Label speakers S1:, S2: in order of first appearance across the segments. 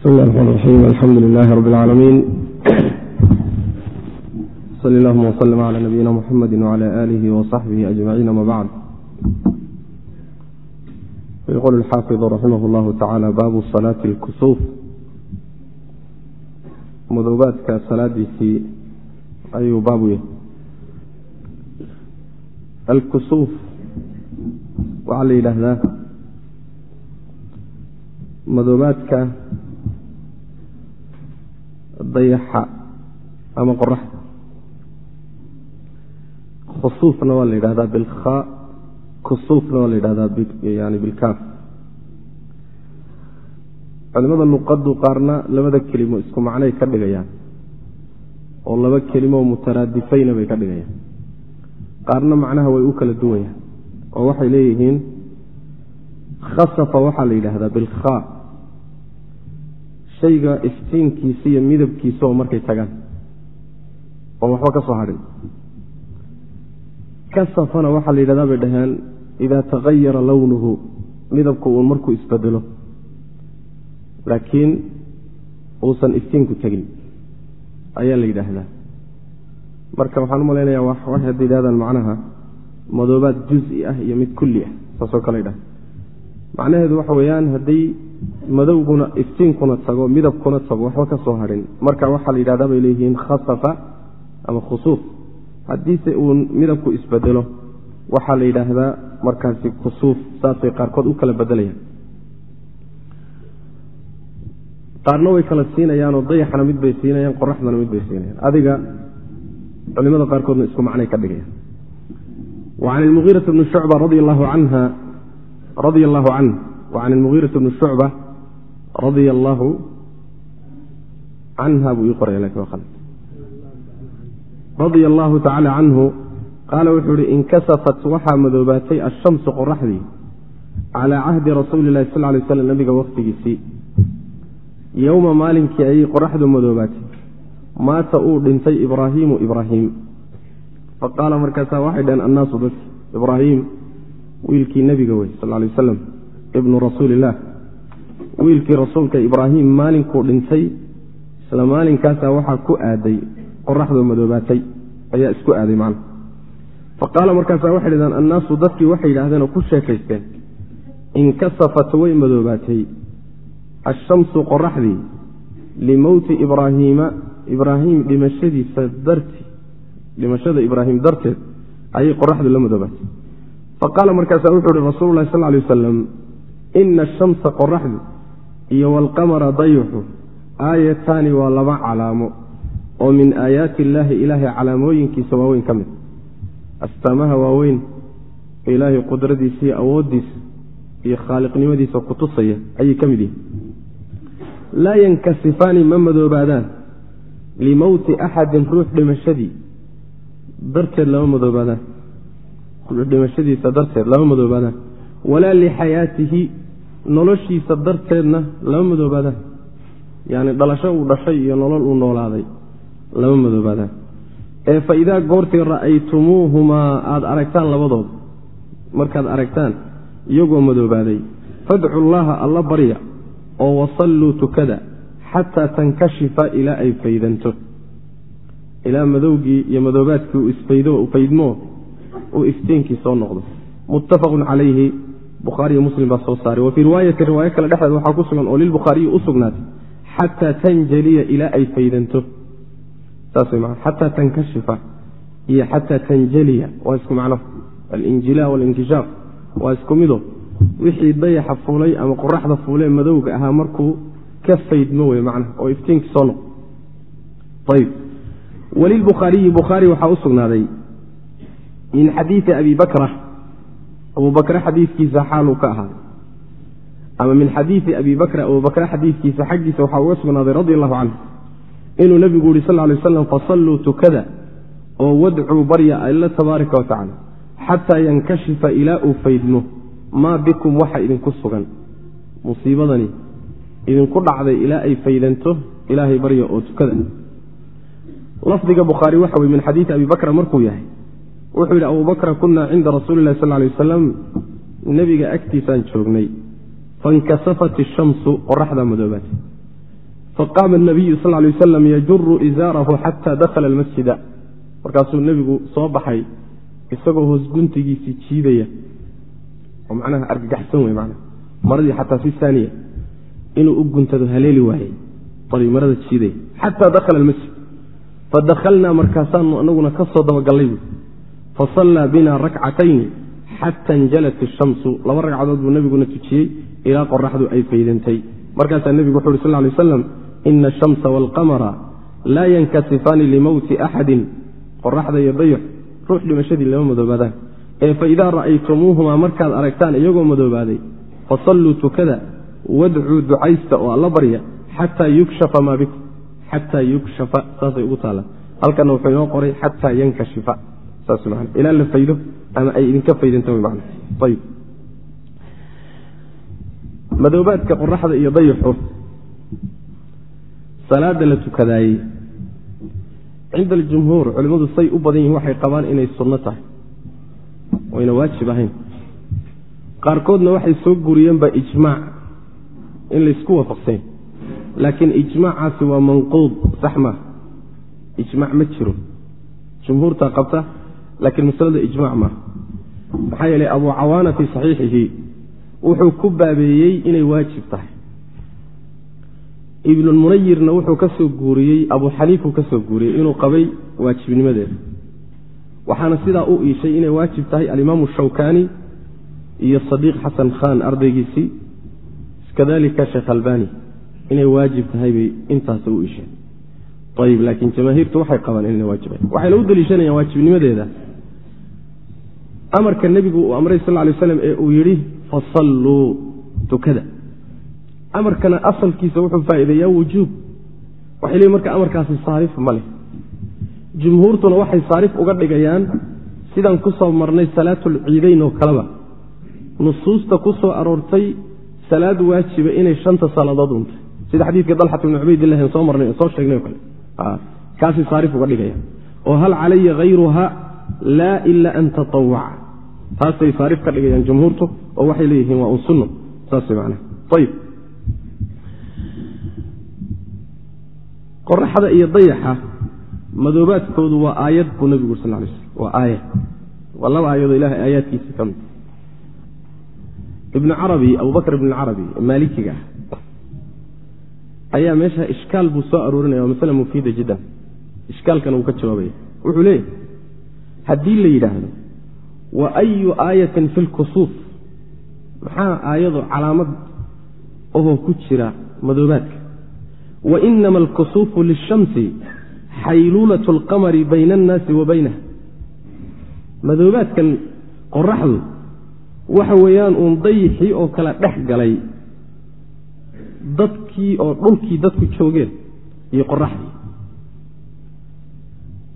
S1: بسم الله الرحمن الرحيم الحمد لله رب العالمين صلى اللهم وسلم على نبينا محمد وعلى آله وصحبه أجمعين ما بعد يقول الحافظ رحمه الله تعالى باب صلاة الكسوف مdوباadka salaadiisii ayuu baab yahy alkusuuf waxaa la yidhaahdaa madoobaadka dayaxa ama qoraxda. Khusuufna waa la yidhahdaa bilkhaa kusuufna waa la yidhahdaa yani bilkaaf. Culimada luqaddu qaarna labada kelimo isku macnay ka dhigayaan oo laba kelimo mutaraadifayna bay ka dhigayaan. Qaarna macnaha way u kala duwayaan oo waxay leeyihiin khasafa waxaa la yidhaahdaa bilkhaa shayga iftiinkiisa iyo midabkiisa oo markay tagaan. Oo waxba ka soo hadhin kasafana waxaa la yidhahdaa bay dhaheen idaa tagayara lownuhu midabku uun markuu isbedelo. Laakiin uusan iftiinku tegin ayaa la yidhaahdaa. Marka waxaan u malaynayaa waxay hadda yidhahdaan macnaha madoobaad juzi ah iyo mid kulli ah saasoo kale ydhaha macnaheedu waxa weeyaan hadday madowguna iftiinkuna tago midabkuna tago waxba ka soo hadhin marka waxaa la yidhahdaa bay leeyihiin khasafa ama khusuuf. Haddiise uu midabku isbedelo waxaa la yidhaahdaa markaasi kusuuf saasay qaarkood u kala bedelayaan. Qaarna way kala siinayaanoo dayaxana mid bay siinayaan qoraxdana mid bay siinayaan. Adiga culimada qaarkoodna isku macnay ka dhigayaan. Wa can ilmugiirati bni shucba radia allahu canha radia allahu canh can ilmugiirati bni shucba radia allaahu canha buu ii waa radia allahu tacaala canhu qaala wuxuu ihi inkasafat waxaa madoobaatay ashamsu qoraxdii calaa cahdi rasuuli lahi sal lay slam nabiga wakhtigiisii yowma maalinkii ayay qoraxdu madoobaatay maata uu dhintay ibraahiimu ibraahiim faqaala markaasaa waxay dhaheen annaasu dadki ibraahiim wiilkii nebiga wey sal lay wasalam ibnu rasuulillaah wiilkii rasuulka ibraahiim maalinkuu dhintay isla maalinkaasaa waxaa ku aaday qoraxdoo madoobaatay ayaa isku aaday macna. Faqaala markaasaa waxay dhahdeen annaasu dadkii waxay yidhaahdeen oo ku sheekaysteen inkasafat way madoobaatay. Ashamsu qoraxdii limowti ibraahiima ibraahim dhimashadiisa darti dhimashada ibraahim darteed ayay qoraxdu la madoobaatay. Faqaala markaasaa wuxuu uhi rasuulu lahi sal lay wasalam ina ashamsa qoraxdu iyo waalqamara dayuxu aayataani waa laba calaamo oo min aayaati illaahi ilaahay calaamooyinkiisa waaweyn ka mid. Astaamaha waaweyn ilaahay qudradiisa iyo awooddiisa iyo khaaliqnimadiisa ku tusaya ayay ka mid yihiin laa yankasifaani ma madoobaadaan limowti axadin ruux dhimashadii darteed lama madoobaadaan. Ruux dhimashadiisa darteed lama madoobaadaan walaa lixayaatihi noloshiisa darteedna lama madoobaadaan. Yacni dhalasho uu dhashay iyo nolol uu noolaaday lama madoobaadaan. Ee fa idaa goortii ra'aytumuuhumaa aada aragtaan labadood markaad aragtaan iyagoo madoobaaday fadcu llaha alla barya oo wasalluu tukada xataa tankashifa ilaa ay faydanto. Ilaa madowgii iyo madoobaadkii uu isfaydo faydmoo uu iftiinkii soo noqdo. Muttafaqun calayhi bukhaariyo muslim baa soo saaray. Wa fii riwaayatin riwaayo kale dhexdeed waxaa ku sugan oo lilbukhaariyi u sugnaatay xataa tanjaliya ilaa ay faydanto. Xataa tankashifa. Iyo xataa tanjaliya. Waa isku macno alinjilaa walinkishaaf waa isku mido wixii dayaxa fuulay ama qoraxda fuulee madowga ahaa markuu ka faydmo wey macna oo iftiinkii soo noqo ayb walilbukhaariyi bukhaari waxaa u sugnaaday min xadiidi abi bakra abu bakre xadiidkiisa xaaluu ka ahaaday ama min xadiidi abi bakra abu bakre xadiidkiisa xaggiisa waxaa uga sugnaaday radi allahu canhu inuu nebigu yihi sal lay aslam fasalluu tukada oo wadcuu barya alla tabaaraka wa xataa yankashifa ilaa uu faydmo maa bikum waxa idinku sugan. Musiibadani idinku dhacday ilaa ay faydanto ilaahay barya oo tukada. Lafdiga bukhaari waxa weye min xadiidi abi bakra markuu yahay wuxuu yidhi abubakra kunaa cinda rasuuli lahi sal lay wasalam nebiga agtiisaan joognay. Fankasafat ishamsu qoraxdaa madoobaatay faqaama nabiyu sal lay wasalam yajuru izaarahu xata dakhala almasjida. Markaasuu nebigu soo baxay isagoo hoos guntigiisii jiidaya. Oo macnaha argagaxsan wey mana maradii xataa fi saaniya. Inuu u guntado haleeli waayey marada jiidaya. Xataa dakhala almasjid. Fadakalnaa markaasaanu anaguna ka soo dabagallay buui fasallaa bina rakcatayni xata injalat ishamsu laba ragcadood buu nebiguna tujiyey ilaa qoraxdu ay faydantay. Markaasaa nebigu wuxu uhi sal lay aslam ina ashamsa waalqamara laa yankasifaani limowti axadin. Qoraxda iyo dayax ruux dhimashadii lama madoobaadaan. Ee faidaa ra'aytumuuhumaa markaad aragtaan iyagoo madoobaaday fasalluu tukada wadcuu ducaysta oo alla barya xataa yukshafa maa bikum. Xataa yukshafa saasay ugu taalla halkana wuxuu inoo qoray xataa yankashifa saas man ilaa la faydo ama ay idinka faydanta wy man ayb madoobaadka qoraxda iyo dayaxu. Salaada la tukadaayey. Cinda aljumhuur culimmadu say u badan yihiin waxay qabaan inay sunno tahay. Oyna waajib ahayn. Qaarkoodna waxay soo guriyeenba ijmaac in laysku waafaqsany laakiin ijmaacaasi waa manquud sax maa ijmaac ma jiro. Jumhuurtaa qabta laakiin masalada ijmaac maaha maxaa yeelay abu cawaana fii saxiixihi wuxuu ku baabeeyey inay waajib tahay. Ibnulmunayirna wuxuu ka guuriyey abu xaniifuu ka soo guuriyey inuu qabay waajibnimadeeda. Waxaana sidaa u iishay inay waajib tahay alimaamu shawkani iyo sadiiq xasan khan ardaygiisii kadalika sheekh albani inay waajib tahay bay intaas u iisheen ayib laakiin jamaahiirtu waxay qabaan inayna waajibayn waxayna u daliishanayaan waajibnimadeeda amarka nebigu uu amray sal lay slam ee uu yidhi fasalluu tukada. Amarkana asalkiisa wuxuu faa'iideeyaa wujuub. Waxay leeyiin marka amarkaasi saarif ma leh. Jumhuurtuna waxay saarif uga dhigayaan sidaan ku soo marnay salaatulciidayn oo kaleba. Nusuusta ku soo aroortay salaad waajiba inay shanta salaadood untay sida xadiidka dalxat bni cubaydillahi soo marnay soo sheegnay o kale. Kaasay saarif uga dhigayaan. Oo hal calaya hayruha laa ila an tatawaca taasay saarif ka dhigayaan jumhuurtu oo waxay leeyihiin waa un sunno. Saas man qoraxda iyo dayaxa madoobaadkoodu waa aayad buu nabigu ur sal lay slam waa aayad. Waa laba aayadoo ilahay aayaadkiisa ka mid ibnu carabi abubakr ibn carabi maalikiga ah ayaa meesha ishkaal buu soo aroorinaya waa masale mufiida jiddan. Ishkaalkana uu ka jawaabaya. Wuxuu leeyahy haddii la yidhaahdo wa ayu aayatin fi lkusuuf maxaa aayado calaamad ohoo ku jira madoobaadka. Wa inama alkusuufu lishamsi xayluulat alqamari bayna annaasi wa baynaha. Madoobaadkan qoraxdu waxa weeyaan uun dayixii oo kale dhex galay dadkii oo dhulkii dadku joogeen iyo qoraxdii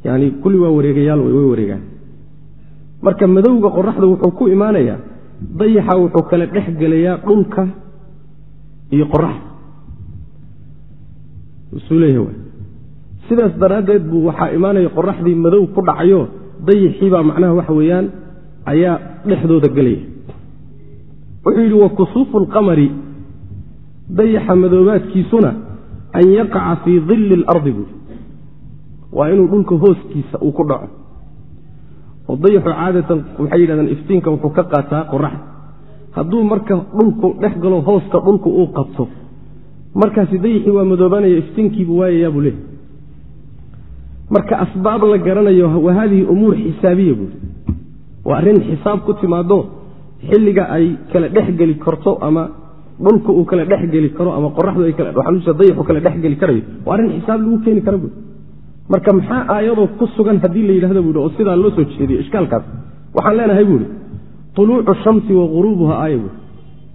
S1: yani kulli waa wareegayaal wey way wareegaan. Marka madowga qoraxda wuxuu ku imaanayaa dayaxa wuxuu kale dhex gelayaa dhulka iyo qoraxda usuu leeyahy sidaas daraaddeed buu waxaa imaanaya qoraxdii madow ku dhacayo dayixii baa macnaha waxa weeyaan ayaa dhexdooda gelaya wuxuu yidhi wa kusuufu alqamari dayaxa madoobaadkiisuna an yaqaca fii dilli اlardi buui waa inuu dhulka hooskiisa uu ku dhaco. Oo dayaxu caadatan waxay yidhahdeen iftiinka wuxuu ka qaataa qoraxda hadduu marka dhulku dhex galo hooska dhulku uu qabto. Markaasi dayaxii waa madoobanaya iftiinkiibu waayayaa buu leehay marka asbaab la garanayo wa haadihi umuur xisaabiya buui waa arrin xisaab ku timaado xilliga ay kala dhexgeli karto ama dhulka uu kala dhexgeli karo ama qoraxdu dayaxu kala dhexgeli karayo. Waa arrin xisaab lagu keeni kara buui marka maxaa aayadoo ku sugan haddii la yidhahdo buui oo sidaa loo soo jeediyo ishkaalkaas? Waxaan leenahay buui tuluucu shamsi wa guruubuha aaya buui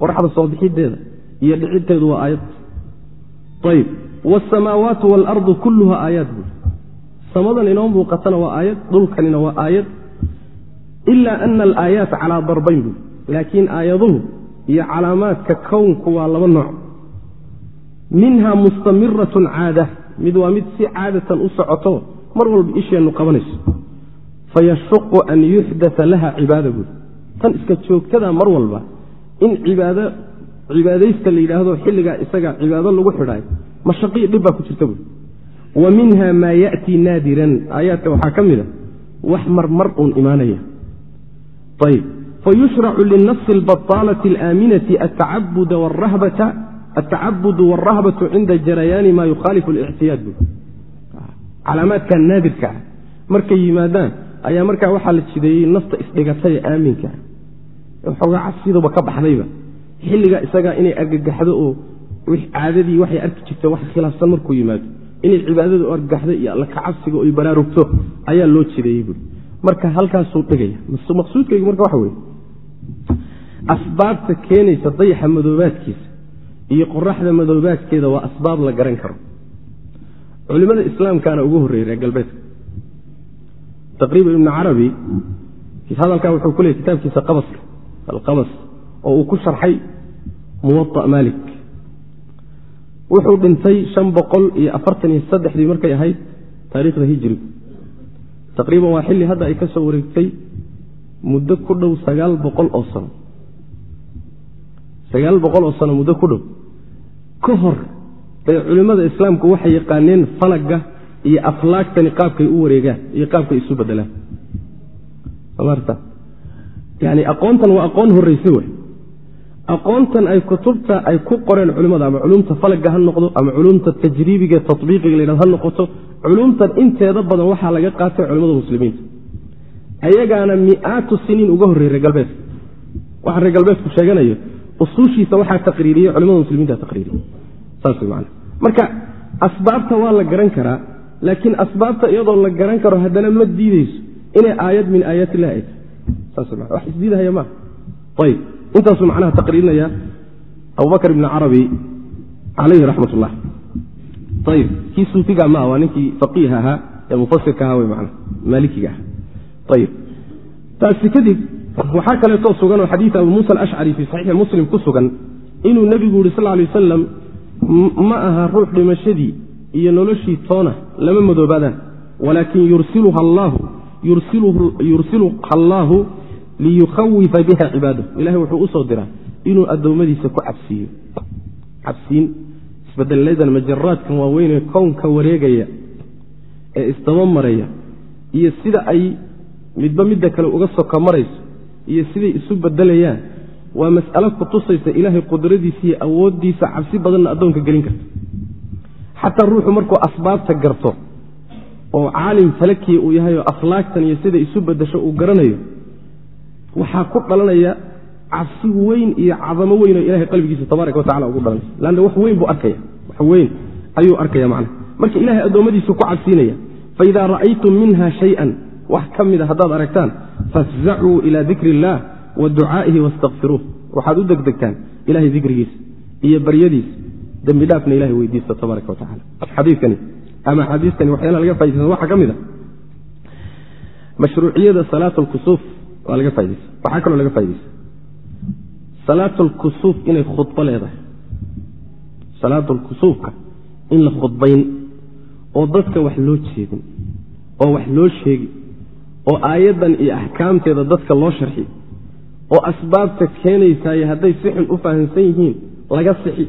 S1: qoraxda soo bixideeda iyo dhicidteedu waa aayad. Ayb wاsamaawaatu wاlardu kulluha aayaat buui samadan inoo muuqatana waa aayad dhulkanina waa aayad. Ila ana alaayaat calaa darbayn buui laakiin aayaduhu iyo calaamaadka kownku waa laba nooc. Minha mustamiratun caada mid waa mid si caadatan u socoto mar walba isheennu qabanayso. Fayashuqu an yuxdaa laha cibaada buui tan iska joogtada mar walba in cibaadaysta la yidhaahdo xilligaa isaga cibaado lagu xidhaayo mashaqii dhib baa ku jirta buui wa minha maa ya'tii naadiran. Aayaadka waxaa ka mid a wax marmar uun imaanaya. Ayb fayushracu linafsi albaطaalati alaaminati atacabudu wاlrahbatu cinda jarayaani ma yukhaalifu اlictiyaad bu calaamaadkan naadirka ah markay yimaadaan ayaa markaa waxaa la jideeyey nafta isdhigatay ee aaminka waxoogaa cabsiduba ka baxdayba xilligaa isagaa inay argagaxdo oo caadadii waxay arki jirta wax khilaafsan markuu yimaado inay cibaadadu argagaxdo iyo alla kacabsiga oy baraarugto ayaa loo jideeyey buui marka halkaasuu dhigaya maqsuudkaygu marka waxa weye asbaabta keenaysa dayaxa madoobaadkiisa iyo qoraxda madoobaadkeeda waa asbaab la garan karo. Culimada islaamkaana ugu horreeyey reer galbeedka. Taqriiban ibnu carabi hadalkaa wuxuu ku leeyay kitaabkiisa qabaska alqabas oo uu ku sharxay muwaa maalik. Wuxuu dhintay shan boqol iyo afartan iyo saddexdii markay ahayd taariikhda hijirigu taqriiban waa xilli hadda ay ka soo wareegtay muddo ku dhow sagaal boqol oo sano. Sagaal boqol oo sano muddo ku dhow ka hor bay culimmada islaamku waxay yaqaaneen falagga iyo aflaagtani qaabkay u wareegaan iyo qaabkay isu bedelaan yani aqoontan waa aqoon horreyse wey aqoontan ay kutubta ay ku qoreen culimmada ama culumta falagga ha noqdo ama culumta tajriibiga tabiiqiga la ha noqoto culumtan inteeda badan waxaa laga qaatay culimmada muslimiinta. Ayagaana mi'aatu siniin uga horrey reer galbeedka. Waxa reer galbeedku sheeganayo usuushiisa waxaa taqriiriyey culimada muslimiinta taqriiriye saas man marka asbaabta waa la garan karaa laakiin asbaabta iyadoo la garan karo haddana ma diideyso inay aayad min aayaat illahi ay tahay wax isdiidahaya maa ayb intaasuu macnaha taqriirinaya abubakr ibni carabi calayhi raxmat ullah ayb kii suufiga maa waa ninkii faqiih ahaa ee mufasirka ahaa wey man maalikiga ah ayb taasi kadib waxaa kaleetoo sugan oo xadiid abu muusa alashcari fii saxiixi muslim ku sugan inuu nebigu yihi sal lay wasalam ma aha ruux dhimashadii iyo noloshii toona lama madoobaadaan walaakin yursiluha allaahu liyukhawifa biha cibaadahu ilahay wuxuu u soo diraa inuu addoommadiisa ku cabsiiyo. Cabsiin isbedeladan majaraadkan waaweynee kownka wareegaya ee isdaba maraya iyo sida ay midba midda kale uga soka marayso iyo siday isu bedelayaan waa mas'alo ku tusaysa ilaahay qudradiisa iyo awooddiisa cabsi badanna addoonka gelin karta. Xataa ruuxu markuu asbaabta garto oo caalim talakiya uu yahay oo aflaagtan iyo siday isu bedasho uu garanayo waxaa ku dhalanaya cabsi weyn iyo cadamo weyn oo ilahay qalbigiisa tabaaraka watacala ugu dhalanay lanna wax weyn buu arkaya wax weyn ayuu arkaya macnaha. Marka ilahay addoommadiisu ku cabsiinaya faidaa ra'aytum minha shay-an wax ka mida haddaad aragtaan fafzacuu ila dikri illaah wa ducaa'ihi wastakfiruuh waxaad u degdegtaan ilahay dikrigiisa iyo baryadiisa dembi dhaafna ilahay weydiista tabaaraka watacala xadiikani ama axaadiistani waxyaala laga faidaysan waxaa ka mid a mashruuciyada salaat alkusuuf waa laga faidaysa waxaa kaloo laga faidaysa salaat alkusuuf inay khudbo leedahay. Salaat alkusuufka in la khudbayn oo dadka wax loo jeedin oo wax loo sheegi oo aayaddan iyo axkaamteeda dadka loo sharxi oo asbaabta keenaysaaye hadday si xun u fahamsan yihiin laga sixi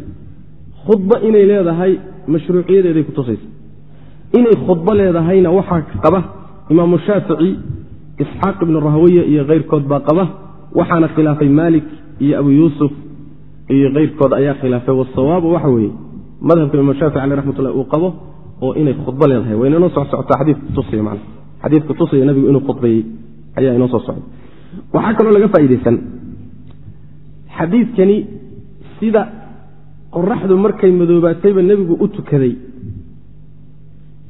S1: khudbo inay leedahay mashruuciyadeeday ku tusaysa. Inay khudbo leedahayna waxaa qaba imaamu shaafici isxaaq ibnu rahwiya iyo keyrkood baa qaba waxaana khilaafay maalik iyo abu yuusuf iyo keyrkood ayaa khilaafay. Wasawaabu waxa weeye madhabka imaam shaafici aleh raxmatullah uu qabo oo inay khudbo leedahay. Waa inoo soo socotaa xadiidka tusaya man xadiidka tusaya nabigu inuu khudbeeyey ayaa inoo soo socda waxaa kaloo laga faa'idaysan xadiidkani sida qoraxdu markay madoobaatayba nebigu u tukaday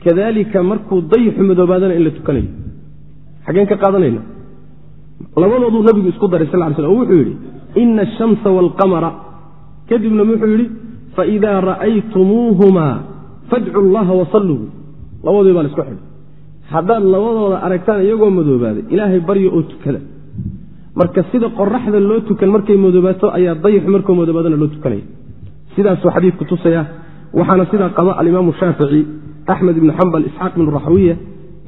S1: kadalika markuu dayixu madoobaadana in la tukanayo. Xaggeen ka qaadanayna labadooduu nabigu isku daray sal ly sl oo wuxuu yidhi ina ashamsa waalqamara kadibna wuxuu yidhi faidaa ra'aytumuuhumaa fadcu llaha wasalluu labadii baa la isku xidhay haddaad labadooda aragtaan iyagoo madoobaaday ilaahay baryo oo tukada marka sida qoraxda loo tukan markay madoobaato ayaa dayixu markuu madoobaadana loo tukanaya. Sidaasuu xadiidku tusaya waxaana sidaa qaba alimaamu shaafici axmed ibnu xambal isxaaq ibnu raxwiya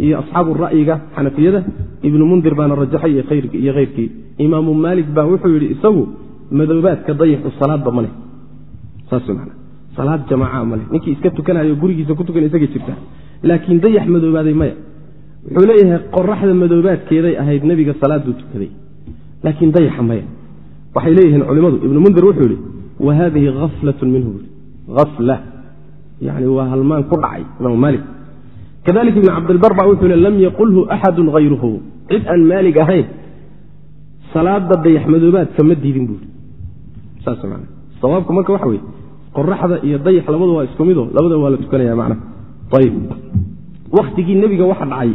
S1: iyo asxaabu ra'yiga xanafiyada ibnu mundir baana rajaxay iyo keyrkii imaamu maalik baa wuxuu yidhi isagu madoobaadka dayixu salaadba ma leh. Saas man salaad jamaaca male ninkii iska tukanayo gurigiisa ku tukan isaga jirta. Laakiin dayax madoobaaday maya wuxuu leeyahay qoraxda madoobaadkeeday ahayd nebiga salaaduu tukaday. Laakiin dayaxa maya. Waxay leeyihiin culimmadu ibnu mundir wuxuu yihi wa haadihi aflatun minhu. Afla yani waa halmaan ku dhacay imaam maalik. Kadalika ibn cabdilbar ba wuxuu lam yaqulhu axadu hayruhu cid aan maalig ahayn salaada dayax madoobaadka ma diidin buui man sawaabku marka waxa weye qoraxda iyo dayax labada waa isku mido labada waa la tukanaya macna ayib wakhtigii nebiga waxa dhacay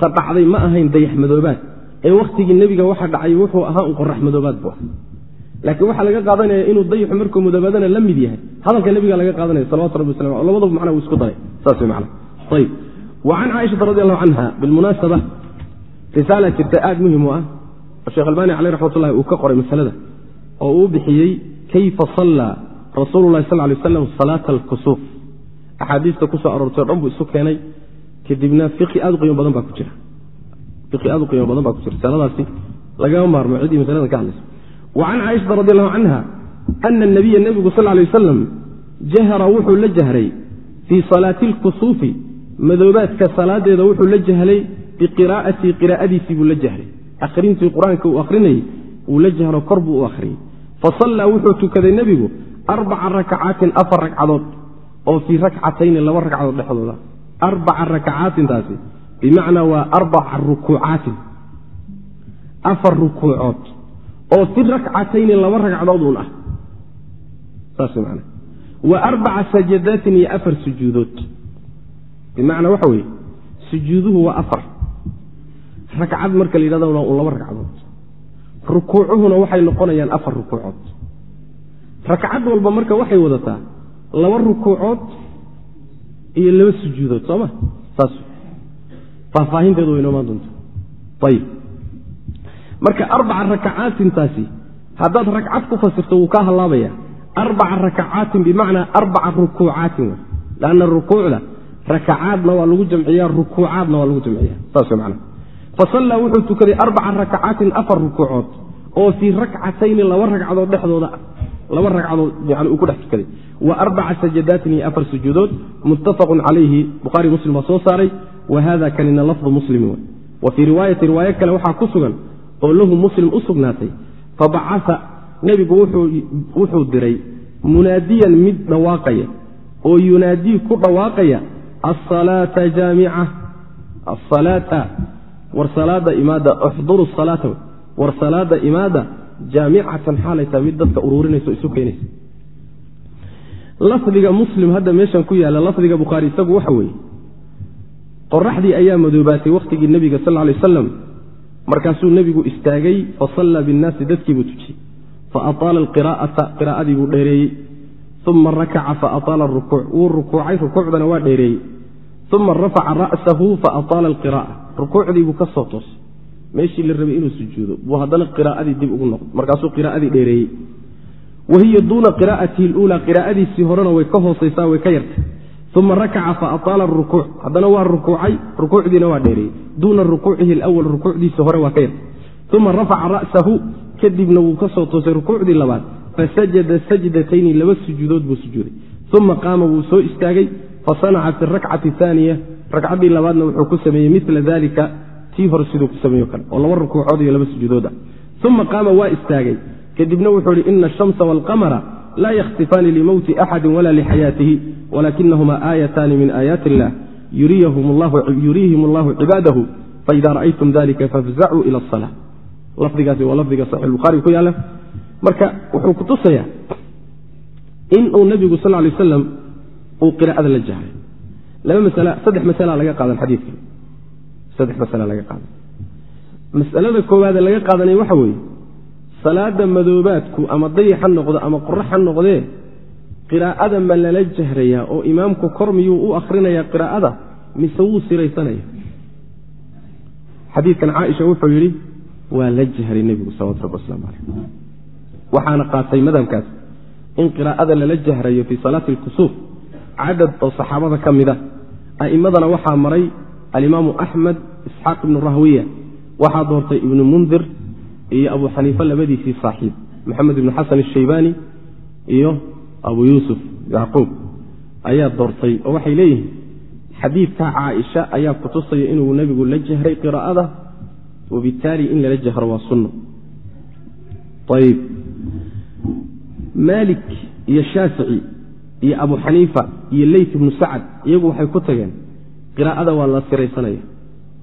S1: ta dhacday ma ahayn dayax madoobaad. Ee wakhtigii nebiga waxa dhacay wuxuu ahaa un qorax madoobaad bu ah laakiin waxaa laga qaadanaya inuu dayaxu markuu madoobaadana la mid yahay. Hadalka nebiga laga qaadanaya salawatu rabbi waslam labadaba macna wuu isku daray. Saas wey macna ayib wa can caaishata radi allahu canha bilmunaasaba risaala jirta aada muhiim u ah. Oo sheekh albani caleyh raxmatullahi uu ka qoray masalada oo uu bixiyey kayfa sallaa rasuulu lahi sal lay waslam salaata alkusuuf axaadiista ku aroortay o dhan buu isu keenay kadibna fiqi aad qiimo badan baa ku jira. Risaladaasi lagama maarmo ciddii masalada ka hadlaysa wa can caaishata radi allahu canha ana anabiya nebigu sal lay wasalam jahara wuxuu la jahray fii salaati alkusuufi madoobaadka salaadeeda wuxuu la jahlay biqiraa'atii qiraa'adiisii buu la jahray. Akhrintii qur'aanka uu akhrinayey wuu la jahro kor buu u akhriyey fasallaa wuxuu tukaday nebigu arbaca rakacaatin afar ragcadood oo fii rakcatayni laba ragcadood dhexdooda arbaca rakacaatintaasi bimacnaa waa arbaca rukuucaatin. Afar rukuucood oo fi rakcatayni laba ragcadood uun ah saas man wa arbaca sajadaatin iyo afar sujuudood. Bimacnaa waxa weeye sujuuduhu waa afar. Ragcad marka la yidhahdo waa un laba ragcadood. Rukuucuhuna waxay noqonayaan afar rukuucood. Ragcad walba marka waxay wadataa laba rukuucood iyo laba sujuudood soo ma? Saas. Faahfaahinteedu way noomaan doonta ayib marka arbaca rakacaatintaasi haddaad ragcad ku fasirto wuu kaa hallaabaya arbaca rakacaatin bimacnaa arbaca rukuucaatin w lanna rukuucda rakacaadna waa lagu jamciya rukuucaadna waa lagu jamciya saas man fasallaa wuxuu tukaday arbaca rakacaatin afar rukuucood oo fii rakcatayni laba ragcadood dhexdooda laba ragcadood yani uu ku dhex tukaday. Wa arbaca sajadaatin iyo afar sujuudood muttafaqun calayhi bukhaari muslim waa soo saaray wa hada kanina lafdu muslimin wey wa fii riwaayati riwaayo kale waxaa ku sugan oo lahu muslim u sugnaatay fabacaa nebigu wuxuu diray munaadiyan mid dhawaaqaya oo yunaadii ku dhawaaqaya asalaata jaamica asalaata war salaada imaada uxduru salaata war salaada imaada jaamicatan xaalaytaa mid dadka uruurinaysa o isu keenaysa. Lafdiga muslim hadda meeshan ku yaalla lafdiga bukhaari isagu waxa weeye qoraxdii ayaa madoobaatay wakhtigii nebiga sal lay wasalam markaasuu nebigu istaagay fasallaa binnaasi dadkiibuu tujiyey. Fa ataala alqiraa'ata qiraa'adii buu dheereeyey. Uma rakaca fa ataala arukuuc wuu rukuucay rukuucdana waa dheereeyey. Uma rafaca ra'sahu fa ataala alqiraa'a. Rukuucdii buu ka soo toosay meeshii la rabay inuu sujuudo buu haddana qiraa'adii dib ugu noqday. Markaasuu qiraa'adii dheereeyey. Wa hiya duuna qiraa'atihi luulaa qiraa'adiisii horena way ka hoosaysaa way ka yartay. Uma rakaca fa ataala arukuuc haddana waa rukuucay rukuucdiina waa dheereeyey. Duuna rukuucihi alawal rukuucdiisii hore waa ka yartay. Uma rafaca ra'sahu kadibna wuu ka soo toosay rukuucdii labaad. Fasajada sajdatayni laba sujuudood buu sujuuday. Uma qaama wuu soo istaagay. Fasanaca fi rakcati aaniya ragcaddii labaadna wuxuu ku sameeyey mila dalika tii hore siduu ku sameeyo kale oo laba rukuucood iyo laba sujuudooda. Uma qaama waa istaagay. Kadibna wuxuu ihi ina ashamsa waalqamara laa yakhtifaani limowti axadi wala lixayaatihi walakinahuma aayataani min aayaati illah yuriihim allahu cibaadahu faida ra'aytum dalika fafzacuu ila asala lafdigaasi waa lafdiga saxix bukhaari ku yaalla marka wuxuu kutusayaa inuu nebigu sal lay wasalam uu qiraa'ada la jahray laba masala saddex masala laga qaadan xadiidka saddex masala laga qaadan masalada koowaade laga qaadanaya waxa weeye salaada madoobaadku ama dayax ha noqdo ama qorax ha noqdee qiraa'ada ma lala jahrayaa oo imaamku kor miyuu u akhrinayaa qiraa'ada mise wuu siraysanaya? Xadiidkan caaisha wuxuu yidhi waa la jahray nebigu salawatu rabbi waslamu caleyh waxaana qaatay madhabkaas in qiraa'ada lala jahrayo fii salaati alkusuuf cadad oo saxaabada ka mid a a'immadana waxaa maray alimaamu axmed isxaaq ibnu rahwiya waxaa doortay ibnu mundir iyo abu xaniife labadiisii saaxiib. Maxamed ibnu xasan ashaybaani iyo abu yuusuf yacquub ayaa doortay. Oo waxay leeyihiin xadiidka caaisha ayaa kutusaya inuu nebigu la jahray qiraa'ada wabittaali in lala jahro waa sunno. Ayib maalik iyo shaafici iyo abu xaniifa iyo leyt ibnu sacad iyagu waxay ku tageen qiraa'ada waa la siraysanaya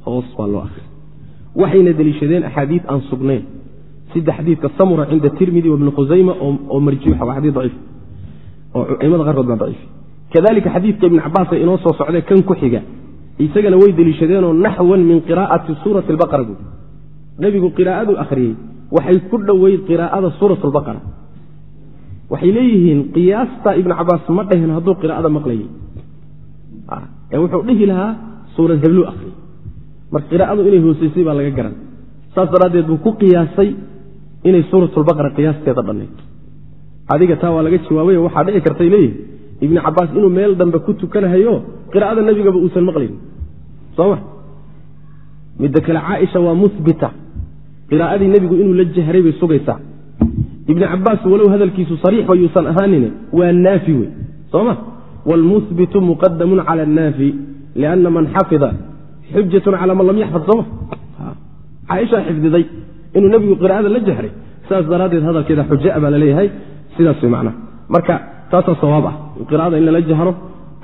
S1: hoos baa loo akhriya waxayna deliishadeen axaadiid aan sugnayn. Sida xadiidka samura cinda tirmidi wabni khusayma oo marjuuxa waa xadii daciif oo aimada qaarkood baa daciif. Kadalika xadiidka ibni cabaasa inoo soo socday kan ku xiga isagana way deliishadeenoo naxwan min qiraa'ati suurati albaqara buui nebigu qiraa'adu akhriyey waxay ku dhoweyd qiraa'ada suurat lbaqara waxay leeyihiin qiyaasta ibnu cabaas ma dhehen hadduu qiraa'ada maqlayay wuxuu dhihi lahaa suurad hebluu akhriyey marka qiraa'adu inay hoosaysay baa laga garan. Saas daraaddeed buu ku qiyaasay inay suuratulbaqara qiyaasteeda dhannayd. Adiga taa waa laga jawaabay oo waxaa dhici kartay leeyihi ibni cabaas inuu meel dambe ku tukanahayo qiraa'ada nebigaba uusan maqlayn. Soma midda kale caaisha waa muhbita qiraa'adii nebigu inuu la jahray bay sugaysaa. Ibni cabaas walow hadalkiisu sariixba yuusan ahaanine waa naafi wey soma wlmuhbitu muqadamun cala annaafi lianna man xafida xujatun cala man lam yaxfad sooma caaishaa xifdiday inuu nebigu qiraa'ada la jahray sidaas daraaddeed hadalkeeda xuja baa la leeyahay sidaas macnaha marka taasaa sawaab ah qiraa'ada in lala jahro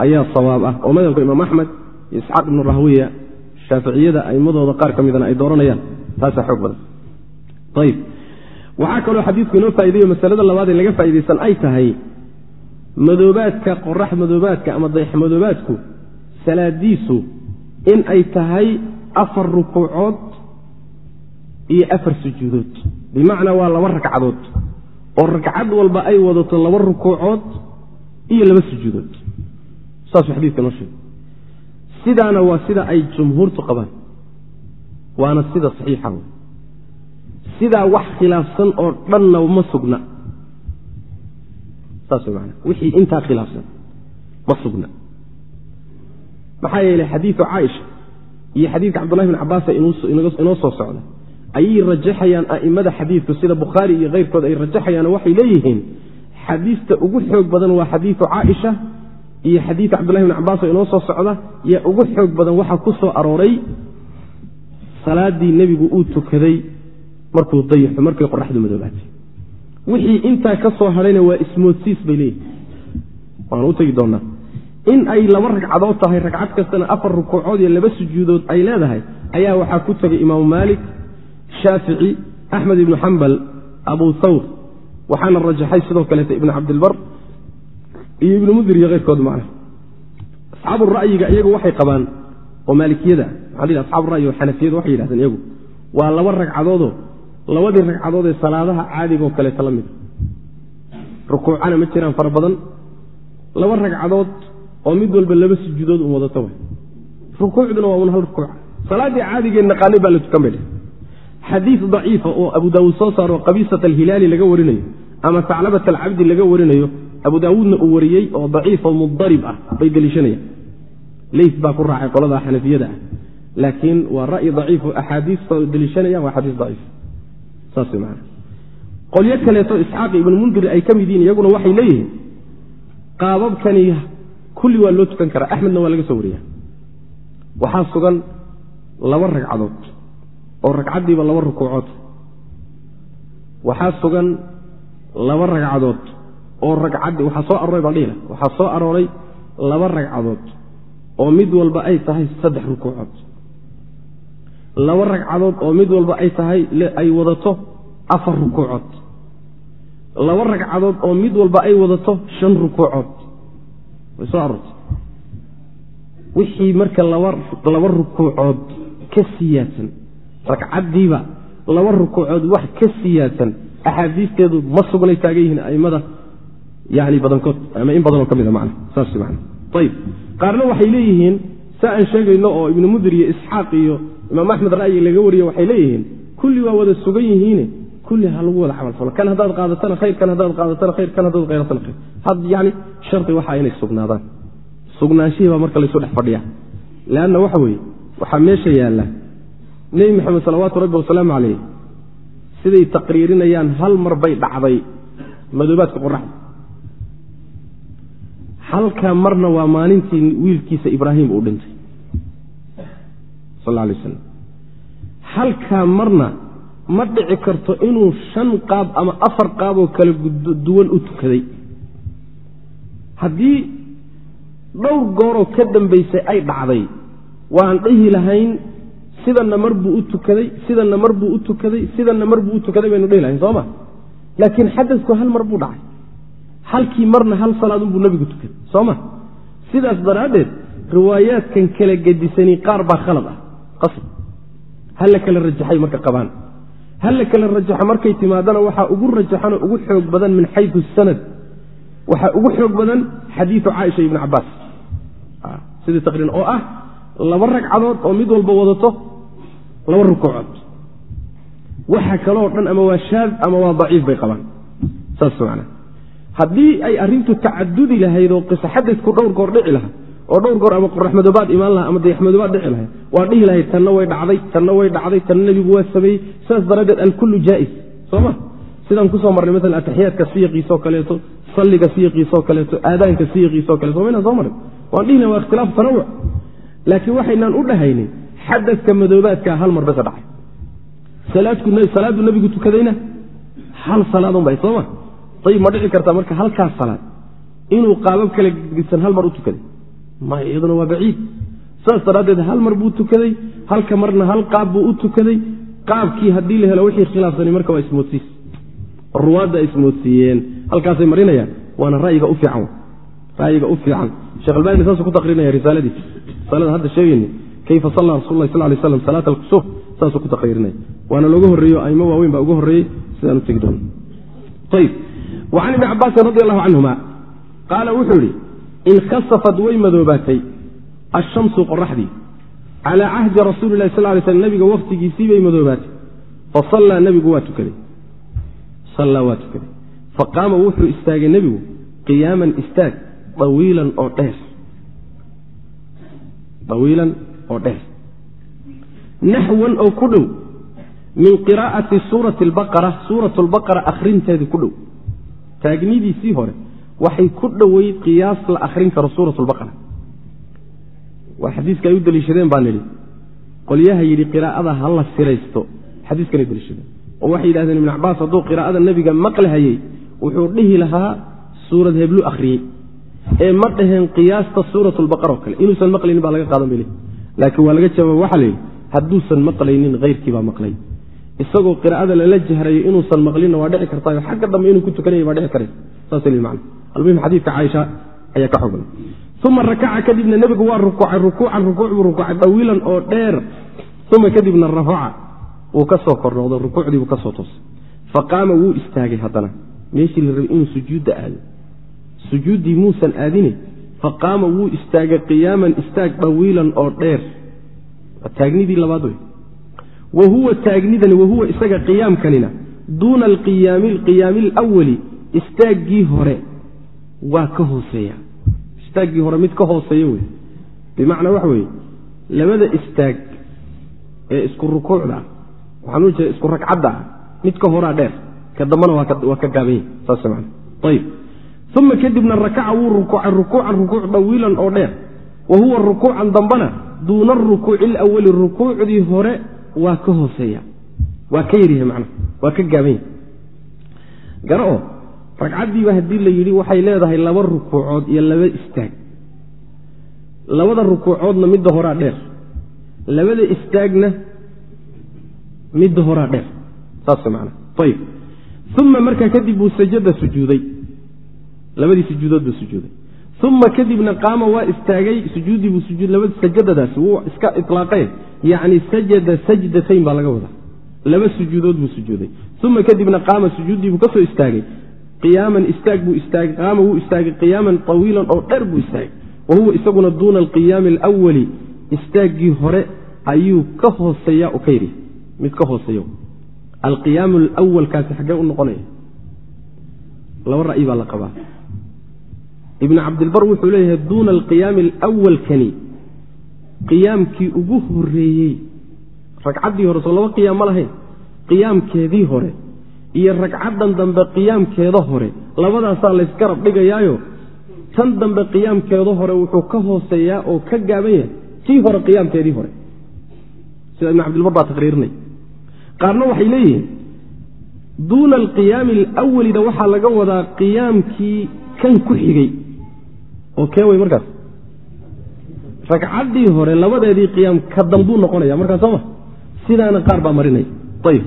S1: ayaa sawaab ah oo madhabka imaam axmed iyo isxaaq ibnu rahwiya shaaficiyada aimadooda qaar ka midana ay dooranayaan taasaa xoog badan ayib waxaa kaloo xadiidku inoo faa'idayo masalada labaad ee laga faa'idaysan ay tahay madoobaadka qorax madoobaadka ama dayax madoobaadku salaadiisu in ay tahay afar rukuucood iyo afar sujuudood. Bimacnaa waa laba ragcadood oo ragcad walba ay wadato laba rukuucood iyo laba sujuudood. Saasuu xadiidka noo sheegay. Sidaana waa sida ay jumhuurtu qabaan. Waana sida saxiixa sidaa wax khilaafsan oo dhanna ma sugna wixii intaa khilaafsan ma sugna. Maxaa yeelay xadiidu caaisha iyo xadiidka cabdullahi bin cabaasa inoo soo socda ayay rajaxayaan a'immada xadiidku sida bukhaari iyo keyrkood ay rajaxayaan waxay leeyihiin xadiista ugu xoog badan waa xadiidu caaisha iyo xadiidka cabdullahi bin cabaas oo inoo soo socda yaa ugu xoog badan waxaa ku soo arooray salaadii nebigu uu tukaday markuu dayaxo markay qoraxdu madoobaatay wixii intaa ka soo hadhayna waa ismoodsiis bay leeyihiin waanu u tegi doonaa. In ay laba ragcadood tahay ragcad kastana afar rukuucood iyo laba sujuudood ay leedahay ayaa waxaa ku tegay imaamu maalik shaafici axmed ibnu xambal abu thawr waxaana rajaxay sidoo kaleeta ibnu cabdilbar iyo ibnu mudir iyo keyrkood macna asxaabu ra'yiga iyagu waxay qabaan oo maalikiyada maxaa la asxaabu ra'yi oo xanafiyadu waxay yidhahdeen iyagu waa laba ragcadoodoo labadii ragcadood ee salaadaha caadigaoo kaleeta la mida rukuucana ma jiraan fara badan. Laba ragcadood oo mid walba laba sujuudood un wadato wa rukuucduna waa un hal rukuuca salaaddii caadigee naqaanay baa la tukan bay xadiid daciifa oo abu daawuud soo saaro qabiisat alhilaali laga warinayo ama saclabat alcabdi laga warinayo abu daawuudna uu wariyey oo daciifo mudarib ah bay deliishanayaan leys baa ku raacay qolada xanafiyada ah. Laakiin waa ra'yi daciifo axaadiista deliishanayaan waa xadiis daciif qolyo kaleeto isxaaq ibnu mundir ay ka mid yihiin iyaguna waxay leeyihiin qaababkani kulli waa loo tukan karaa axmedna waa laga soo wariya waxaa sugan laba ragcadood oo ragcaddiiba laba rukuucood. Waxaa sugan laba ragcadood oo ragcaddii waxaa soo arooray baan dhihila waxaa soo arooray laba ragcadood oo mid walba ay tahay saddex rukuucood laba ragcadood oo mid walba ay tahay ay wadato afar rukuucood. Laba ragcadood oo mid walba ay wadato shan rukuucood. Way soo aroortay. Wixii marka laba laba rukuucood ka siyaadsan ragcaddiiba laba rukuucood wax ka siyaadsan axaadiisteedu ma sugnay taagan yihiin a'immada yani badankood ama in badanoo ka mida macna saas man ayib qaarna waxay leeyihiin saa aan sheegayno oo ibnu mudir iyo isxaaq iyo imaam axmed ra'yi laga wariye waxay leeyihiin kulli waa wada sugan yihiine kulli ha lagu wada camal falo. Kan haddaad qaadatana khayr kan haddaad qaadatana khayr kan haddaad qaadatana khayr. Had yani shardi waxaa inay sugnaadaan. Sugnaanshihii baa marka laysu dhex fadhiya leanna waxa weeye waxaa meesha yaalla nebi maxamed salawaatu rabbi wasalaamu calayh siday taqriirinayaan hal mar bay dhacday madoobaadka qoraxda halkaa marna waa maalintii wiilkiisa ibraahim uu dhintay sal waslam halkaa marna ma dhici karto inuu shan qaab ama afar qaaboo kala duwan u tukaday. Haddii dhowr gooroo ka dambaysay ay dhacday waan dhihi lahayn sidanna mar buu u tukaday sidanna mar buu u tukaday sidanna mar buu u tukaday baynu dhihi lahayn sooma? Laakiin xadasku hal mar buu dhacay. Halkii marna hal salaadunbuu nebigu tukaday sooma? Sidaas daraaddeed riwaayaadkan kala gedisani qaar baa khalad ah qasab ha la kala rajaxay marka qabaan. Ha la kala rajaxo markay timaadana waxaa ugu rajaxanoo ugu xoog badan min xayu sanad. Waxaa ugu xoog badan xadiiu caaisha ibni cabaas sidii taqriin oo ah laba ragcadood oo mid walba wadato laba rukuucood. Waxa kaloo dhan ama waa shaad ama waa daciif bay qabaan. Saas man haddii ay arrintu tacadudi lahayd oo qiso xadadku dhowr goor dhici lahaa oo dhowr goor ama qoraxmadoobaad imaan laha ama dayaxmadoobaad dhici lahayd waa dhihi lahayd tanna way dhacday tanna way dhacday tanna nebigu waa sameeyey sidaas daraaddeed alkullu jaa'is sooma sidaan ku soo marnay maalan ataxiyaadka siyaqiisoo kaleeto salliga siyaqiisoo kaleeto aadaanka siyaqiisoo kaleeto somaynaan soo marin waan dhihi lahay waa ikhtilaaf tanawuc laakiin waxaynaan u dhahaynin xadadka madoobaadkaa hal mar basa dhacay. Salaadu nebigu tukadayna hal salaadun bay sooma ayib ma dhici kartaa marka halkaas salaad inuu qaabab kala gedisan hal mar u tukaday maya iyaduna waa baciid. Saas daraaddeed hal mar buu tukaday halka marna hal qaab buu u tukaday. Qaabkii haddii la helo wixii khilaafsani marka waa ismoodsiis. Ruwaadda ismoodsiiyeen. Halkaasay marinayaan. Waana rayiga u fiican. Ra'yiga u fiican. Shekh saasuu ku taqriirinaya risaaladiisa risaalada hadda sheegayna kayfa salla rasul sal lay slam salaat alkusuuf saasuu ku taqriirinaya waana looga horreeyo aimo waaweyn baa uga horreeyey. Sidaan u tegi doono ayb wa can ibni cabaasin radi allahu canhuma qaala wuxuu yidhi inkasafad way madoobaatay ashamsu qoraxdii calaa cahdi rasuuli lahi sal lay slm nabiga wakhtigiisii bay madoobaatay fasallaa nebigu waa tukaday faqaama wuxuu istaagay nebigu qiyaaman istaag dawiilan oo dheer dawiilan oo dheer naxwan oo ku dhow min qiraa'ati suurati albaqara suurat lbaqara akhrinteedii ku dhow taagnidiisii hore waxay ku dhoweyd qiyaas la akhrin karo suurat waa xadiiska ay u deliishadeen baan nidhi qolyaha yidhi qiraa'ada ha la siraysto. Xadiiskanay deliishadeen oo waxay yidhahdeen ibn cabaas hadduu qiraa'ada nebiga maqlahayey wuxuu dhihi lahaa suurad heblu akhriyey ee ma dhaheen qiyaasta suurat lbaqara oo kale inuusan maqlaynin baa laga qaadan bay lehi laakiin waa laga jawaab waxaa la yidhi hadduusan maqlaynin hayrkii baa maqlay. Isagoo qiraa'ada lala jahrayo inuusan maqlinna waa dhici kartaayo xagga dambe inuu ku tukanaya baa dhici lehi macna almuhim xadiidka caaisha ayaa ka xogan uma rakaca kadibna nebigu waa rukuucay rukuucan rukuuc buu rukuucay dawiilan oo dheer. Uma kadibna rafaca. Wuu ka soo kornoqdo rukuucdii buu ka soo toosay. Faqaama wuu istaagay haddana. Meeshii la rabay inuu sujuudda aado. Sujuuddii muusan aadine faqaama wuu istaagay qiyaaman istaag dawiilan oo dheer. Taagnidii labaad wey. Wa huwa taagnidani wahuwa isaga qiyaamkanina duuna alqiyaami alwali istaaggii hore waa ka hooseeya. Istaaggii hore mid ka hooseeya wey. Bimacnaa waxa weeye labada istaag ee isku rukuucda ah waxaan u jeeda isku ragcadda ah mid ka horaa dheer ka dambana waa ka gaabanya saas man ayib uma kadibna rakaca wuu rukuucay rukuucan rukuuc dawiilan oo dheer. Wa huwa rukuucan dambana duuna arukuuci alawali rukuucdii hore waa ka hooseeya. Waa ka yaryahay macnaha waa ka gaabanya garo ragcaddiiba haddii la yidhi waxay leedahay laba rukuucood iyo laba istaag. Labada rukuucoodna midda horaa dheer. Labada istaagna midda horaa dheer. Saas man ayib uma markaa kadib buu sajada sujuuday. Labadii sujuudood buu sujuuday. Uma kadibna qaama waa istaagay sujuuddii buu sujuud laba sajadadaasi wuu iska ilaaqeen yacni sajada sajdatayn baa laga wadaa. Laba sujuudood buu sujuuday. Uma kadibna qaama sujuuddii buu ka soo istaagay qiyaaman istaag buu istaagay qaama wuu istaagay qiyaaman tawiilan oo dheer buu istaagay. Wa huwa isaguna duuna alqiyaami alawali istaaggii hore ayuu ka hooseeya u ka yidhi mid ka hooseeyo. Alqiyaam alawalkaasi xaggee u noqonaya. Laba ra'yi baa la qabaa. Ibnu cabdilbar wuxuu leeyahay duuna alqiyaami alawalkani qiyaamkii ugu horeeyey ragcaddii hore soo laba qiyaam ma lahayn qiyaamkeedii hore iyo ragcaddan dambe qiyaamkeeda hore. Labadaasaa laysgarab dhigayaayo. Tan dambe qiyaamkeeda hore wuxuu ka hooseeyaa oo ka gaaban yahay tii hore qiyaamkeedii hore. Sida ibn cabdilbar baa taqriirinay qaarna waxay leeyihiin duuna alqiyaami alawalida waxaa laga wadaa qiyaamkii kan ku xigay. Oo kee wey markaas. Ragcaddii hore labadeedii qiyaam ka dambuu noqonaya markaas sooma sidaana qaar baa marinaya ayb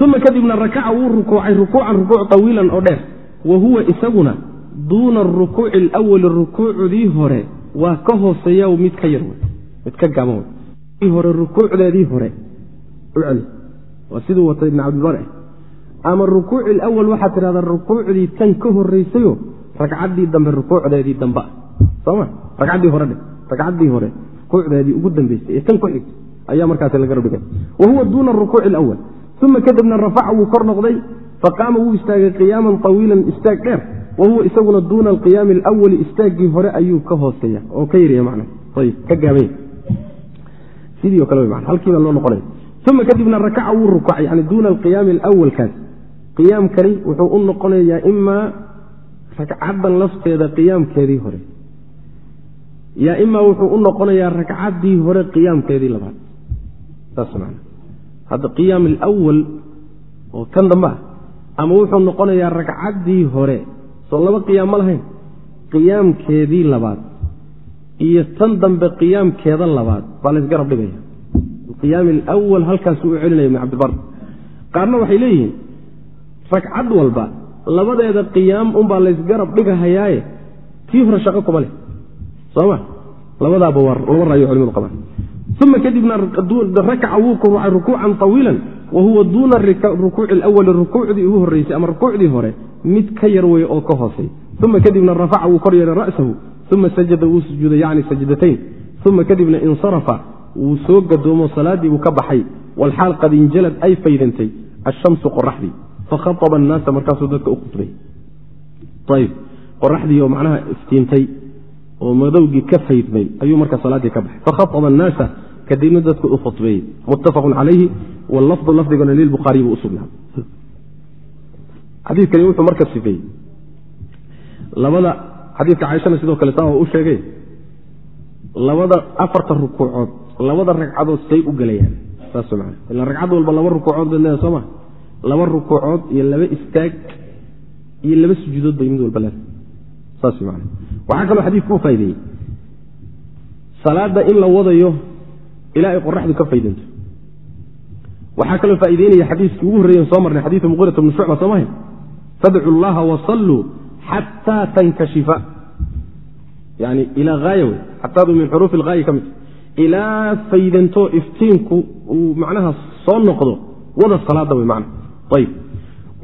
S1: uma kadibna rakaca wuu rukuucay rukuucan rukuuc tawiilan oo dheer. Wa huwa isaguna duuna arukuuci alawali rukuucdii hore waa ka hooseeya mid ka yar mid ka gaaban hore rukuucdeedii hore waa siduu watay ibn cabdilbar ama rukuuci alawal waxaad tidhahdaa rukuucdii tan ka horraysayo ragcaddii dambe rukuucdeedii dambe. Soma ragcaddii hore dhe ragcaddii hore rukuucdeedii ugu dambeysay ee tan ku xigtay ayaa markaasi laga dhigay wa huwa duuna arukuuci alawal uma kadibna rafaca wuu kor noqday faqaama wuu istaagay qiyaaman tawiilan istaag dheer wa huwa isaguna duuna alqiyaami alawali istaaggii hore ayuu ka hooseeya oo ka yarya man ayb ka gaabanya sidii o kale w man halkiibaa loo noqonaya uma kadibna rakaca wuu rukacay yani duuna alqiyaami alawalkaas qiyaamkani wuxuu u noqonayaa imaa ragcaddan lafteeda qiyaamkeedii hore yaa imaa wuxuu u noqonayaa ragcaddii hore qiyaamkeedii labaad hadda qiyaam alawal oo kan dambe ah ama wuxuu noqonayaa ragcaddii hore soo laba qiyaam ma lahayn. Qiyaamkeedii labaad iyo tan dambe qiyaamkeeda labaad baa laysgarab dhigaya qiyaami alawal halkaasuu u celinaya ibn cabdibar. Qaarna waxay leeyihiin ragcad walba labadeeda qiyaam unbaa laysgarab dhigahayaaye tii hore shaqo kuma leh. Soma labadaaba waa laba raayo culimadu qabaan uma kadibna rakaca wuu ku rucay rukuucan tawiilan wa huwa duuna rukuuci alawali rukuucdii ugu horreysay ama rukuucdii hore mid ka yar weeye oo ka hoosay uma kadibna rafaca wuu kor yeehay ra'sahu uma sajada wuu sujuuday yacni sajdatayn uma kadibna insarafa wuu soo gadoomo salaaddii buu ka baxay walxaal qad injalad ay faydantay ashamsu qoraxdii fakhaaba annaasa markaasuu dadka u khudbay oo madowgii ka faydmay ayuu markaa salaaddii ka baxay. Fakhaaba annaasa kadibna dadku u khudbeeyey muttafaqun calayhi wallafdu lafdigana lilbukhaariy buu usugnaa xadiikani wuxuu marka sifeeyey labada xadiidka caaishana sidoo kale saa u sheegay. Labada afarta rukuucood labada ragcadood say u gelayaan saas man ila ragcad walba laba rukuucood baad leedahay soo ma? Laba rukuucood iyo laba istaag iyo laba sujuudood bay mid walba leedahay waxaa kaloo xadiidku u faa'ideeyey. Salaadda in la wadayo ilaa ay qoraxdu ka faydanto waxaa kaloo faa'ideynaya xadiiskii ugu horreeyen soo marnay xadiidu muqirat bni shucba soo mahay fadcu llaha wasalluu xataa tankashifa. Yani ilaa haaya wey xataadu min xuruufi alhaaya ka mid. Ilaa faydanto iftiinku uu macnaha soo noqdo wada salaada wey man ayb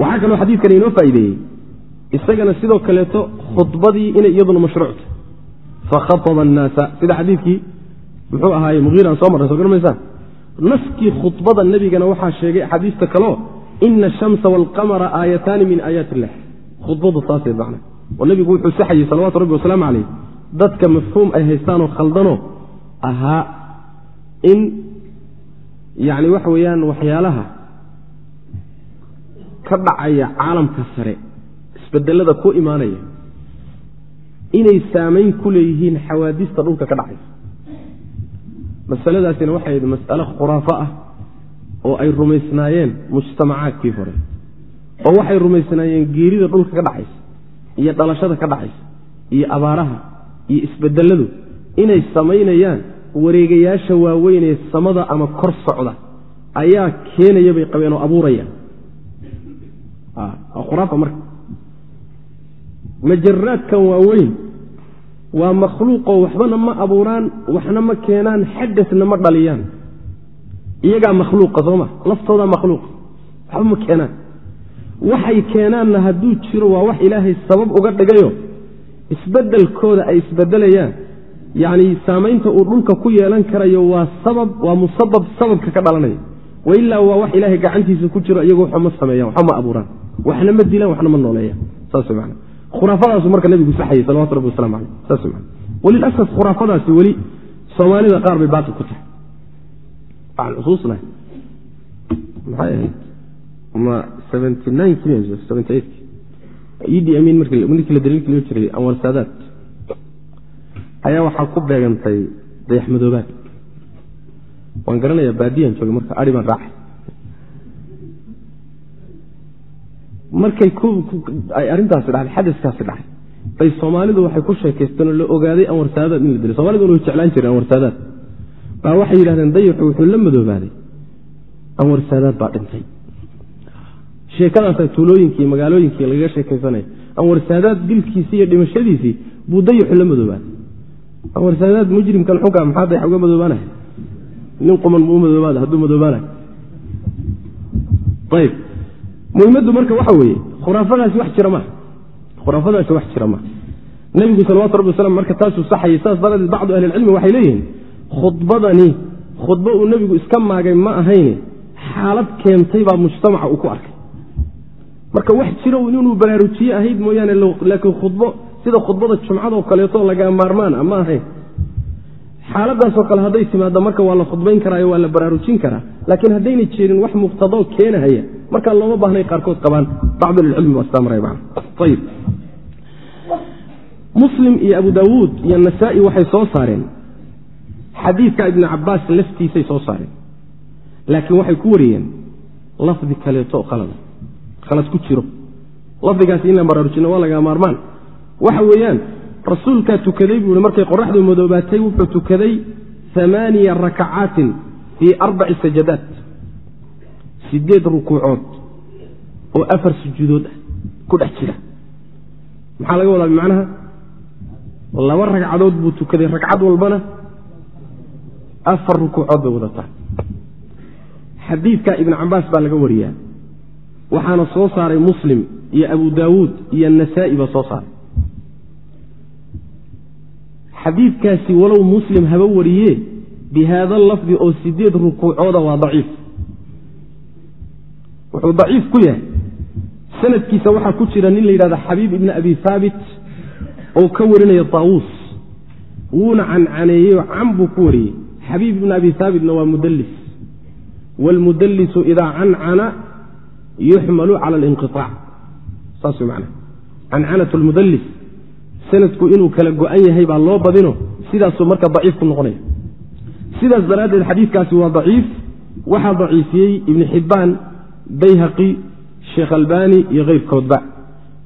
S1: waxaa kaloo xadiidkan inoo faa'ideeyey isagana sidoo kaleeto khudbadii inay iyaduna mashruucta fakhaaba annaasa. Sida xadiidkii muxuu ahaaye muhiiraan soo marnay soo garmaysaa naskii khudbada nebigana waxaa sheegay axaadiista kaleo ina ashamsa waalqamara aayataani min aayaat illah khudbadu saasee macna oo nebigu wuxuu saxayey salawatu rabbi wasalaamu calayh dadka mafhuum ay haystaanoo khaldanoo ahaa in yacni waxa weeyaan waxyaalaha ka dhacaya caalamka sare isbedelada ku imaanaya inay saamayn ku leeyihiin xawaadista dhulka ka dhacaysa. Masaladaasina waxay ahayd mas'ale khuraafo ah oo ay rumaysnaayeen mujtamacaadkii hore oo waxay rumaysnaayeen geerida dhulka ka dhacaysa iyo dhalashada ka dhacaysa iyo abaaraha iyo isbedeladu inay samaynayaan wareegayaasha waaweynee samada ama kor socda ayaa keenaya bay qabeen oo abuurayaan majaraadkan waaweyn waa makhluuqoo waxbana ma abuuraan waxna ma keenaan xadasna ma dhaliyaan. Iyagaa makhluuqa sooma laftoodaa makhluuqa waxba ma keenaan. Waxay keenaanna hadduu jiro waa wax ilaahay sabab uga dhigayo isbedelkooda ay isbedelayaan yacni saamaynta uu dhulka ku yeelan karayo waa sabab waa musabab sababka ka dhalanaya. Wailaa waa wax ilaahay gacantiisa ku jiro iyagu waxba ma sameeyaan waxba ma abuuraan. Waxna ma dilaan waxna ma nooleeyaan. Saas man khuraafadaasu marka nabigu saxayey salawatu rabbi waslamu aleyh saas man walilasaf khuraafadaasi weli soomaalida qaar bay baaqi ku tahay. Waxaan xusuusnahay maxay ahayd? Ma seventy nine seventy eight idi amin markii la daliilka loo jiray anwar saadaad ayaa waxaa ku beegantay dayax madoobaad. Waan garanayaa baadiyan joogay marka ari baan raacay markay ay arrintaasi dhacday xadaskaasi dhacay bay soomaalidu waxay ku sheekaysteen oo la ogaaday anwar saadaad in la dilay soomaaliduna way jeclaan jireen anwar saadaad baa waxay yidhahdeen dayaxu wuxuu la madoobaaday. Anwar saadaad baa dhintay. Sheekadaasa tuulooyinkii magaalooyinkii lagaga sheekaysanaya anwar saadaad dilkiisii iyo dhimashadiisii buu dayaxu la madoobaaday. Anwar saadaad mujrimkan xunka maxaa dayax uga madoobaanaya nin quman muu madoobaada hadduu madoobaanayo ayb muhimaddu marka waxa weeye khuraafadaasi wax jira maha khuraafadaasi wax jira maha nebigu salawatu rabbi wasalam marka taasuu saxayay saas daradeed bacdu ahli ilcilmi waxay leeyihiin khudbadani khudbo uu nebigu iska maagay ma ahayne xaalad keentay baa mujtamaca uu ku arkay. Marka wax jiro inuu baraarujiye ahayd mooyaane laakiin khudbo sida khudbada jumcadoo kaleeto lagaa maarmaan a ma ahayn xaaladaasoo kale hadday timaado marka waa la khudbayn karaayo waa la baraarujin karaa laakiin haddayna jirin wax muqtadoo keenahaya markaa looma baahnay qaarkood wastaamrayb muslim iyo abu daawuud iyo nasaa-i waxay soo saareen. Xadiidka ibni cabaas laftiisay soo saareen. Laakiin waxay ku wariyeen lafdi kaleeto khalada khalad. Ku jiro. Lafdigaasi in la baraarujino waa lagaa maarmaan. Waxa weeyaan rasuulkaa tukaday buu ihi markay qoraxdu madoobaatay wuxuu tukaday amaaniya rakacaatin fii arbaci sajadaat sideed rukuucood oo afar sujuudood ah ku dhex jira. Maxaa laga wadaa bimacnaha? Laba ragcadood buu tukaday ragcad walbana afar rukuucood bay wadataa. Xadiidka ibn cabaas baa laga wariyaa. Waxaana soo saaray muslim iyo abu daawuud iyo nasaa'i baa soo saaray. Xadiidkaasi walow muslim haba wariye bi haada lafdi oo sideed rukuucooda waa daciif wuxuu daciif ku yahay. Sanadkiisa waxaa ku jira nin la yidhahda xabiib ibni abi haabit oo ka warinaya taawuus wuuna cancaneeyey oo can buu ku wariyey. Xabiib ibni abi haabitna waa mudallis. Waalmudallisu idaa cancana yuxmalu cala alinqiaac saas way macana cancanat lmudallis sanadku inuu kala go-an yahay baa loo badino. Sidaasuu marka daciif ku noqonaya. Sidaas daraaddeed xadiidkaasi waa daciif. Waxaa daciifiyey ibni xibbaan bayhaqi sheekh albani iyo keyrkoodba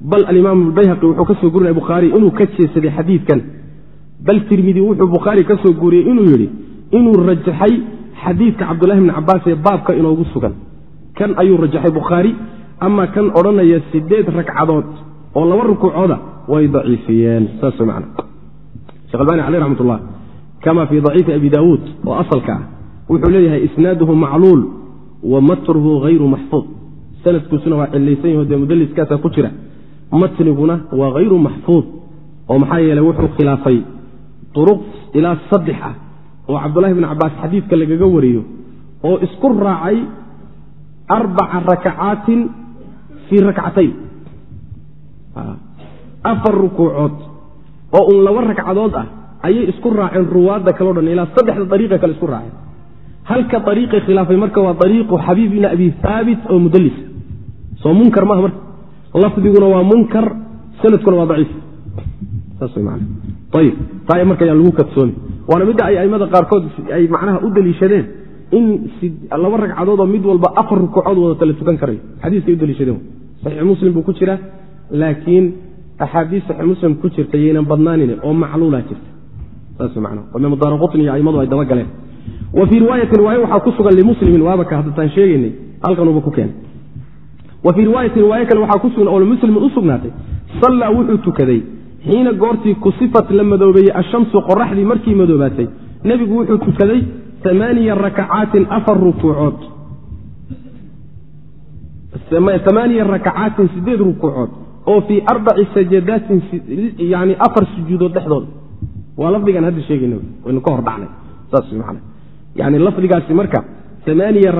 S1: bal alimaam bayhaqi wuxuu ka soo gurinaya bukhaari inuu ka jeesaday xadiidkan. Bal tirmidi wuxuu bukhaari ka soo guuriyey inuu yidhi inuu rajaxay xadiidka cabdullahi bni cabaas ee baabka inoogu sugan. Kan ayuu rajaxay bukhaari ama kan odhanaya sideed ragcadood oo laba rukuucooda way daciifiyeen. Saas man shekh albani caleyh raxmat kama fii daciifi abi daawuud oo asalka ah wuxuu leeyahay isnaaduhu macluul wa matruhu hayru maxfuud sanadkuusuna waa cilaysan yaho dee mudaliskaasa ku jira. Matniguna waa hayru maxfuud oo maxaa yeeley wuxuu khilaafay duruq ilaa saddex ah oo cabdullahi bni cabaas xadiidka lagaga wariyo oo isku raacay arbaca rakacaatin fii rakcatayn. Afar rukuucood oo un laba ragcadood ah ayay isku raaceen ruwaadda kaleo dhan ilaa saddexda dariiqa kale isku raaceen halka dariiqay khilaafay marka waa dariiqu xabiib ibni abi haabit oo mudallis. Soo munkar maaha marka. Lafdiguna waa munkar sanadkuna waa daciif. Maana ayib taa marka ayaan lagu kadsoomi waana midda ay aimada qaarkood ay macnaha u daliishadeen in laba ragcadood oo mid walba afar rukuucood wadata la tukan karayo xadiiskay u daliishadeen. Saxiix muslim buu ku jira laakiin axaadiis saxiix muslim ku jirta yaynan badnaanin oo macluulaa jirta. Saas man daara qutni iyo aimadu ay dabagaleen wa fii riwaayatin riwaaye waxaa ku sugan limuslimin. Waabaka haddataan sheegaynay. Halkanuba ku keenay wa fii riwaayatin riwaaye kale waxaa ku sugan oo limuslimin u sugnaatay. Sallaa wuxuu tukaday. Xiina goortii kusifat la madoobeeyey ashamsu qoraxdii markii madoobaatay nebigu wuxuu tukaday amaaniya rakacaatin afar rukuucood. Amaaniya rakacaatin sideed rukuucood oo fii arbaci sajadaatin yani afar sujuudood dhexdooda waa lafdigan hadda sheegayna waynu ka hor dhacnay. Saas man yani lafdigaasi marka amaaniya